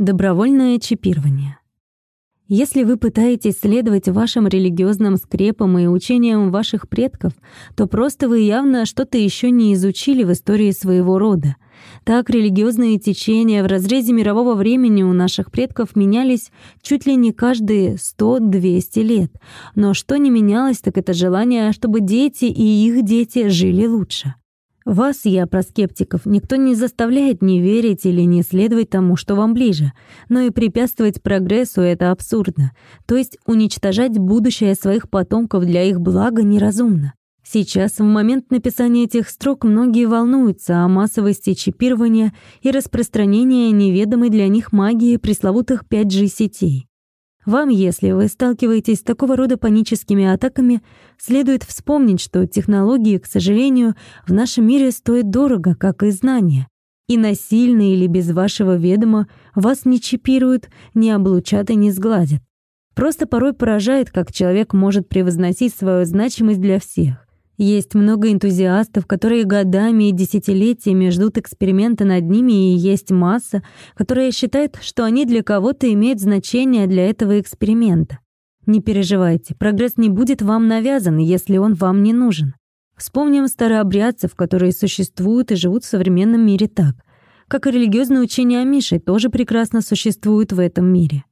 Добровольное чипирование. Если вы пытаетесь следовать вашим религиозным скрепам и учениям ваших предков, то просто вы явно что-то еще не изучили в истории своего рода. Так религиозные течения в разрезе мирового времени у наших предков менялись чуть ли не каждые 100-200 лет. Но что не менялось, так это желание, чтобы дети и их дети жили лучше. Вас, я про скептиков, никто не заставляет не верить или не следовать тому, что вам ближе. Но и препятствовать прогрессу — это абсурдно. То есть уничтожать будущее своих потомков для их блага неразумно. Сейчас, в момент написания этих строк, многие волнуются о массовости чипирования и распространения неведомой для них магии пресловутых 5G-сетей. Вам, если вы сталкиваетесь с такого рода паническими атаками, следует вспомнить, что технологии, к сожалению, в нашем мире стоят дорого, как и знания. И насильно или без вашего ведома вас не чипируют, не облучат и не сгладят. Просто порой поражает, как человек может превозносить свою значимость для всех. Есть много энтузиастов, которые годами и десятилетиями ждут эксперимента над ними, и есть масса, которая считает, что они для кого-то имеют значение для этого эксперимента. Не переживайте, прогресс не будет вам навязан, если он вам не нужен. Вспомним старообрядцев, которые существуют и живут в современном мире так. Как и религиозное учение Амиши тоже прекрасно существует в этом мире.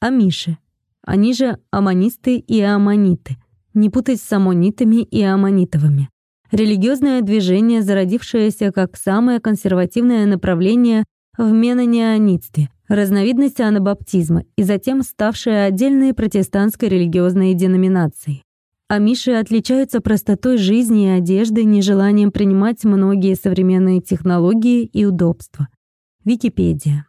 Амиши. Они же аманисты и аманиты не путать с аммонитами и аммонитовыми. Религиозное движение, зародившееся как самое консервативное направление в менонеонитстве, разновидность анабаптизма и затем ставшее отдельной протестантской религиозной деноминацией. Амиши отличаются простотой жизни и одежды, нежеланием принимать многие современные технологии и удобства. Википедия.